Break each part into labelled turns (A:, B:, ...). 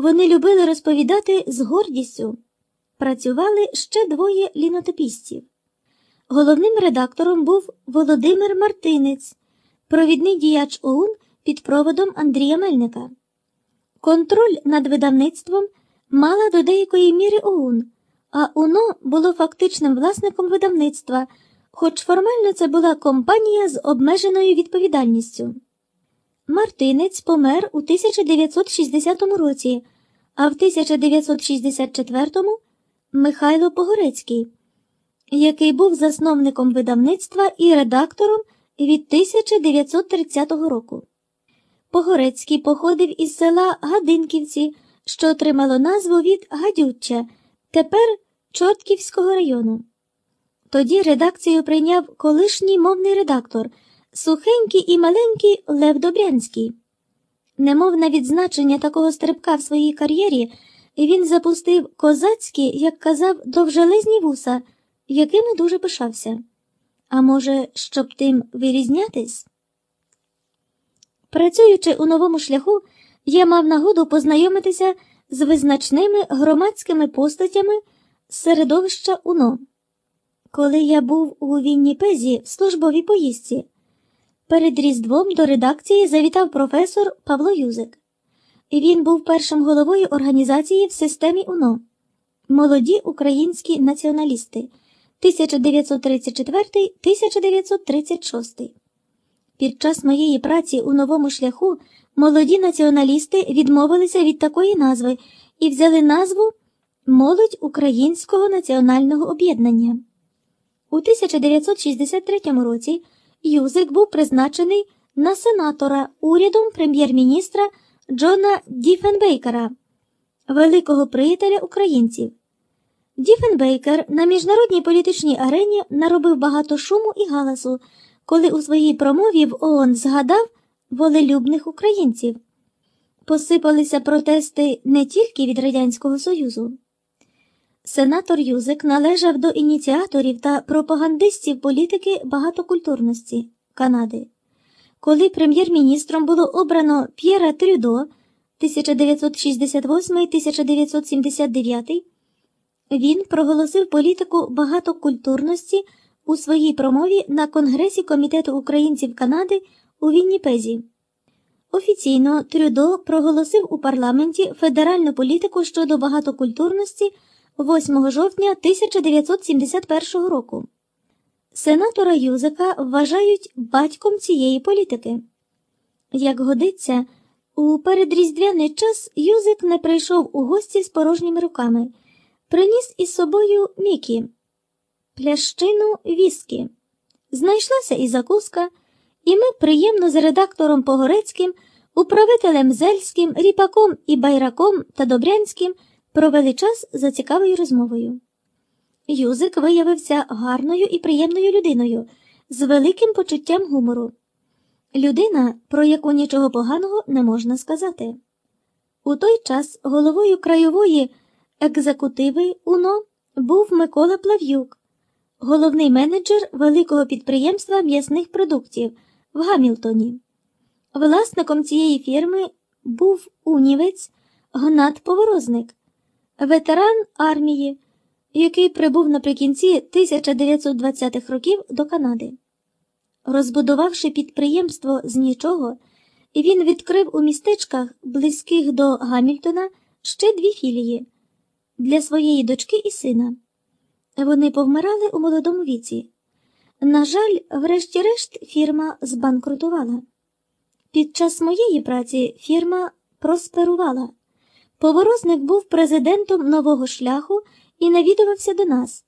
A: Вони любили розповідати з гордістю. Працювали ще двоє лінотопістів. Головним редактором був Володимир Мартинець, провідний діяч ОУН під проводом Андрія Мельника. Контроль над видавництвом мала до деякої міри ОУН, а УНО було фактичним власником видавництва, хоч формально це була компанія з обмеженою відповідальністю. Мартинець помер у 1960 році, а в 1964-му Михайло Погорецький, який був засновником видавництва і редактором від 1930 року. Погорецький походив із села Гадинківці, що отримало назву від Гадючча, тепер Чортківського району. Тоді редакцію прийняв колишній мовний редактор, сухенький і маленький Лев Добрянський. Немов на відзначення такого стрибка в своїй кар'єрі, він запустив козацькі, як казав, довжелезні вуса, якими дуже пишався. А може, щоб тим вирізнятись? Працюючи у новому шляху, я мав нагоду познайомитися з визначними громадськими постатями середовища УНО. Коли я був у Вінніпезі в службовій поїздці, перед Різдвом до редакції завітав професор Павло Юзик. Він був першим головою організації в системі УНО Молоді українські націоналісти 1934-1936. Під час моєї праці у новому шляху молоді націоналісти відмовилися від такої назви і взяли назву Молодь Українського національного об'єднання. У 1963 році Юзик був призначений на сенатора урядом прем'єр-міністра Джона Діфенбейкера, великого приятеля українців. Діфенбейкер на міжнародній політичній арені наробив багато шуму і галасу, коли у своїй промові в ООН згадав волелюбних українців. Посипалися протести не тільки від Радянського Союзу. Сенатор Юзик належав до ініціаторів та пропагандистів політики багатокультурності Канади. Коли прем'єр-міністром було обрано П'єра Трюдо 1968-1979, він проголосив політику багатокультурності у своїй промові на Конгресі Комітету українців Канади у Вінніпезі. Офіційно Трюдо проголосив у парламенті федеральну політику щодо багатокультурності 8 жовтня 1971 року. Сенатора Юзика вважають батьком цієї політики. Як годиться, у передріздвяний час Юзик не прийшов у гості з порожніми руками, приніс із собою Мікі, плящину віскі. Знайшлася і закуска, і ми приємно з редактором Погорецьким, управителем Зельським, Ріпаком і Байраком та Добрянським провели час за цікавою розмовою. Юзик виявився гарною і приємною людиною з великим почуттям гумору. Людина, про яку нічого поганого не можна сказати. У той час головою краєвої екзекутиви УНО був Микола Плав'юк, головний менеджер великого підприємства м'ясних продуктів в Гамілтоні. Власником цієї фірми був унівець Гнат Поворозник, ветеран армії який прибув наприкінці 1920-х років до Канади. Розбудувавши підприємство з нічого, він відкрив у містечках, близьких до Гамільтона, ще дві філії для своєї дочки і сина. Вони повмирали у молодому віці. На жаль, врешті-решт, фірма збанкрутувала. Під час моєї праці фірма просперувала. Поворозник був президентом нового шляху і навідувався до нас.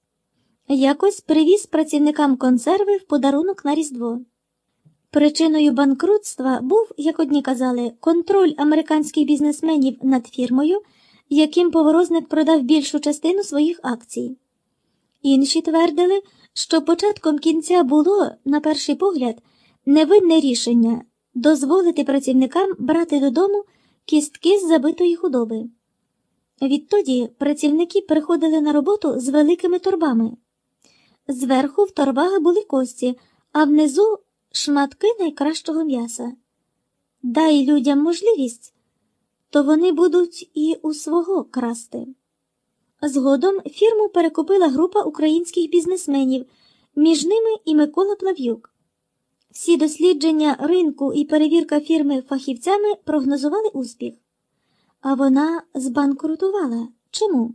A: Якось привіз працівникам консерви в подарунок на Різдво. Причиною банкрутства був, як одні казали, контроль американських бізнесменів над фірмою, яким поворозник продав більшу частину своїх акцій. Інші твердили, що початком кінця було, на перший погляд, невинне рішення дозволити працівникам брати додому кістки з забитої худоби. Відтоді працівники приходили на роботу з великими торбами. Зверху в торбах були кості, а внизу шматки найкращого м'яса. Дай людям можливість, то вони будуть і у свого красти. Згодом фірму перекупила група українських бізнесменів, між ними і Микола Плав'юк. Всі дослідження ринку і перевірка фірми фахівцями прогнозували успіх. А вона збанкрутувала. Чому?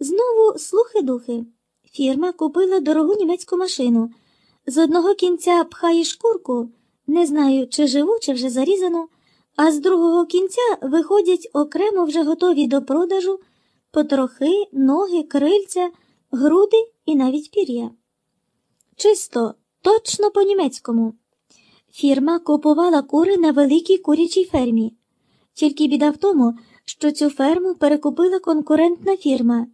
A: Знову слухи-духи. Фірма купила дорогу німецьку машину. З одного кінця пхає шкурку, не знаю, чи живу, чи вже зарізану, а з другого кінця виходять окремо вже готові до продажу потрохи, ноги, крильця, груди і навіть пір'я. Чисто, точно по-німецькому. Фірма купувала кури на великій курячій фермі. Тільки біда в тому, що цю ферму перекупила конкурентна фірма.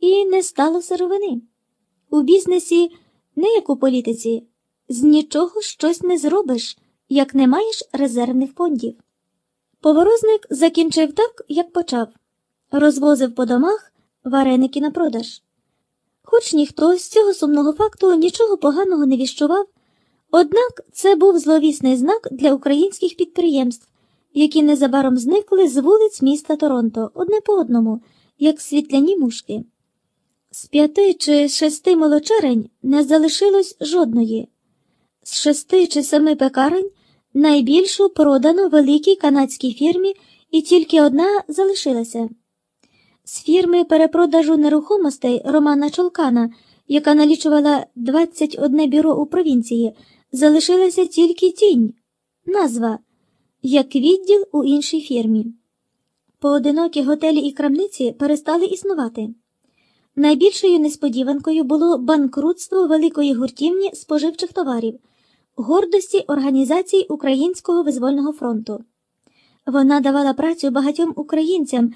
A: І не стало сировини. У бізнесі, не як у політиці, з нічого щось не зробиш, як не маєш резервних фондів. Поворозник закінчив так, як почав розвозив по домах вареники на продаж. Хоч ніхто з цього сумного факту нічого поганого не віщував, однак це був зловісний знак для українських підприємств, які незабаром зникли з вулиць міста Торонто одне по одному, як світляні мушки. З п'яти чи шести молочарень не залишилось жодної. З шести чи семи пекарень найбільшу продано великій канадській фірмі, і тільки одна залишилася. З фірми перепродажу нерухомостей Романа Чолкана, яка налічувала 21 бюро у провінції, залишилася тільки тінь, назва, як відділ у іншій фірмі. Поодинокі готелі і крамниці перестали існувати. Найбільшою несподіванкою було банкрутство великої гуртівні споживчих товарів, гордості організацій Українського визвольного фронту. Вона давала працю багатьом українцям